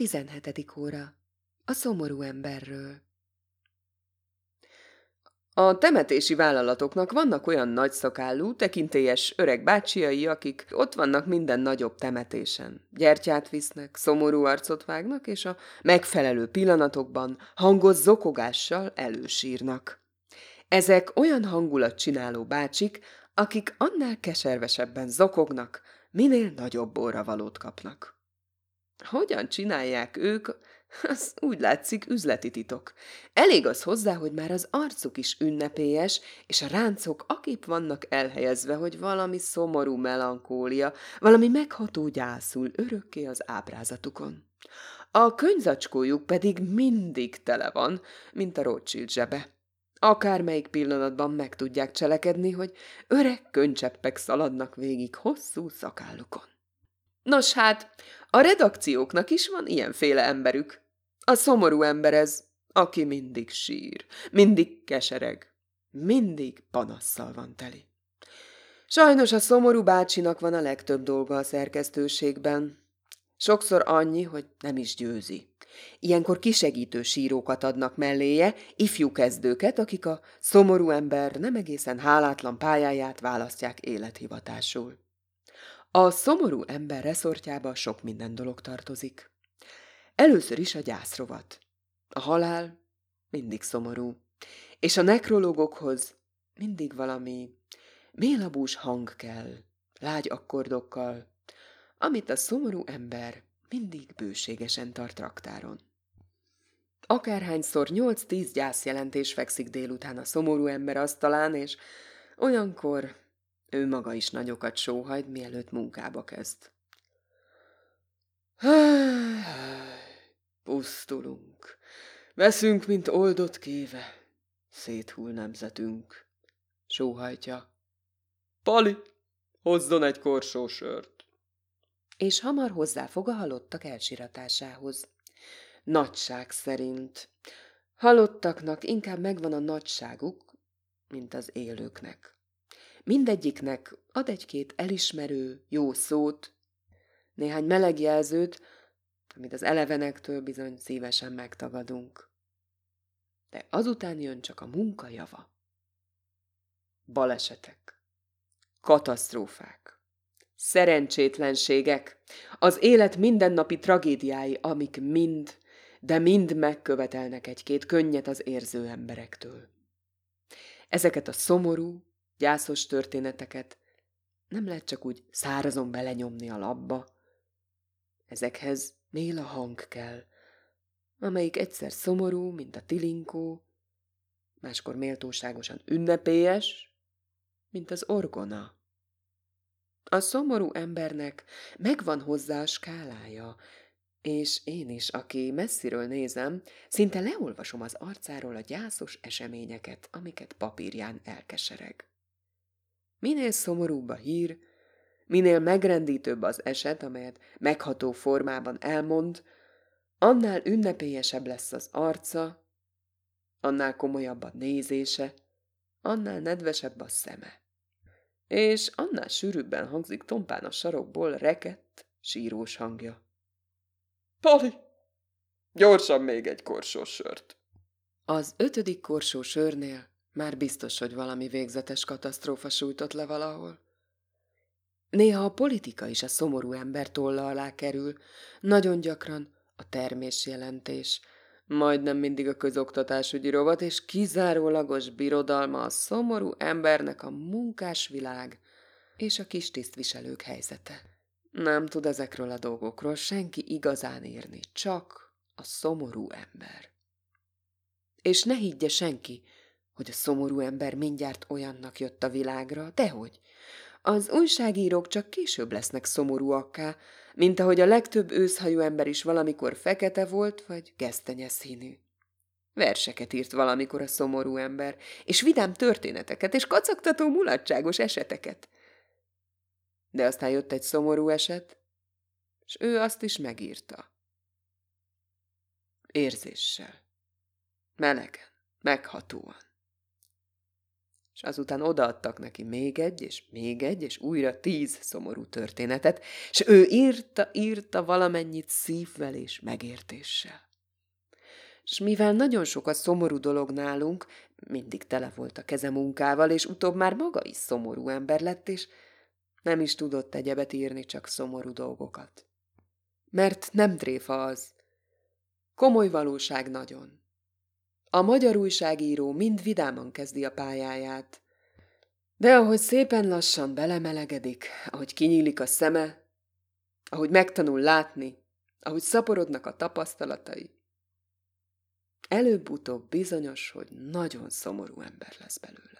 Tizenhetedik óra. A szomorú emberről. A temetési vállalatoknak vannak olyan nagyszakállú, tekintélyes öreg bácsiai, akik ott vannak minden nagyobb temetésen. Gyertyát visznek, szomorú arcot vágnak, és a megfelelő pillanatokban hangos zokogással elősírnak. Ezek olyan hangulat csináló bácsik, akik annál keservesebben zokognak, minél nagyobb valót kapnak. Hogyan csinálják ők, az úgy látszik üzleti titok. Elég az hozzá, hogy már az arcuk is ünnepélyes, és a ráncok akép vannak elhelyezve, hogy valami szomorú melankólia, valami megható gyászul örökké az ábrázatukon. A könyzacskójuk pedig mindig tele van, mint a Rothschild zsebe. Akármelyik pillanatban meg tudják cselekedni, hogy öreg könycseppek szaladnak végig hosszú szakállukon. Nos hát, a redakcióknak is van ilyenféle emberük. A szomorú ember ez, aki mindig sír, mindig kesereg, mindig panasszal van teli. Sajnos a szomorú bácsinak van a legtöbb dolga a szerkesztőségben. Sokszor annyi, hogy nem is győzi. Ilyenkor kisegítő sírókat adnak melléje, ifjú kezdőket, akik a szomorú ember nem egészen hálátlan pályáját választják élethivatásul. A szomorú ember reszortjába sok minden dolog tartozik. Először is a gyászrovat. A halál mindig szomorú, és a nekrológokhoz mindig valami mélabús hang kell, lágy akkordokkal, amit a szomorú ember mindig bőségesen tart raktáron. Akárhányszor nyolc-tíz gyászjelentés fekszik délután a szomorú ember asztalán, és olyankor ő maga is nagyokat sóhajt, mielőtt munkába kezd. Pusztulunk. Veszünk, mint oldott kéve. Széthull nemzetünk. Sóhajtja. Pali, hozzon egy korsó sört. És hamar hozzáfog a halottak elsiratásához. Nagyság szerint. Halottaknak inkább megvan a nagyságuk, mint az élőknek. Mindegyiknek ad egy-két elismerő, jó szót, néhány meleg jelzőt, amit az elevenektől bizony szívesen megtagadunk. De azután jön csak a munka java. Balesetek, katasztrófák, szerencsétlenségek, az élet mindennapi tragédiái, amik mind, de mind megkövetelnek egy-két könnyet az érző emberektől. Ezeket a szomorú, gyászos történeteket nem lehet csak úgy szárazon belenyomni a labba. Ezekhez méla hang kell, amelyik egyszer szomorú, mint a tilinkó, máskor méltóságosan ünnepélyes, mint az orgona. A szomorú embernek megvan hozzá a skálája, és én is, aki messziről nézem, szinte leolvasom az arcáról a gyászos eseményeket, amiket papírján elkesereg. Minél szomorúbb a hír, minél megrendítőbb az eset, amelyet megható formában elmond, annál ünnepélyesebb lesz az arca, annál komolyabb a nézése, annál nedvesebb a szeme. És annál sűrűbben hangzik tompán a sarokból rekett, sírós hangja. Pali, gyorsan még egy korsós sört. Az ötödik korsó sörnél már biztos, hogy valami végzetes katasztrófa sújtott le valahol. Néha a politika is a szomorú ember tolla alá kerül, nagyon gyakran a termésjelentés, majdnem mindig a közoktatásügyi rovat, és kizárólagos birodalma a szomorú embernek a munkásvilág és a kis tisztviselők helyzete. Nem tud ezekről a dolgokról senki igazán írni, csak a szomorú ember. És ne higgye senki, hogy a szomorú ember mindjárt olyannak jött a világra, dehogy. Az újságírók csak később lesznek szomorúakká, mint ahogy a legtöbb őszhajú ember is valamikor fekete volt, vagy gesztenyeszínű. Verseket írt valamikor a szomorú ember, és vidám történeteket, és kacagtató mulatságos eseteket. De aztán jött egy szomorú eset, és ő azt is megírta. Érzéssel. Melegen, meghatóan. És azután odaadtak neki még egy, és még egy, és újra tíz szomorú történetet, és ő írta, írta valamennyit szívvel és megértéssel. És mivel nagyon sok a szomorú dolog nálunk, mindig tele volt a keze munkával, és utóbb már maga is szomorú ember lett, és nem is tudott egyebet írni, csak szomorú dolgokat. Mert nem tréfa az. Komoly valóság nagyon. A magyar újságíró mind vidáman kezdi a pályáját, de ahogy szépen lassan belemelegedik, ahogy kinyílik a szeme, ahogy megtanul látni, ahogy szaporodnak a tapasztalatai, előbb-utóbb bizonyos, hogy nagyon szomorú ember lesz belőle.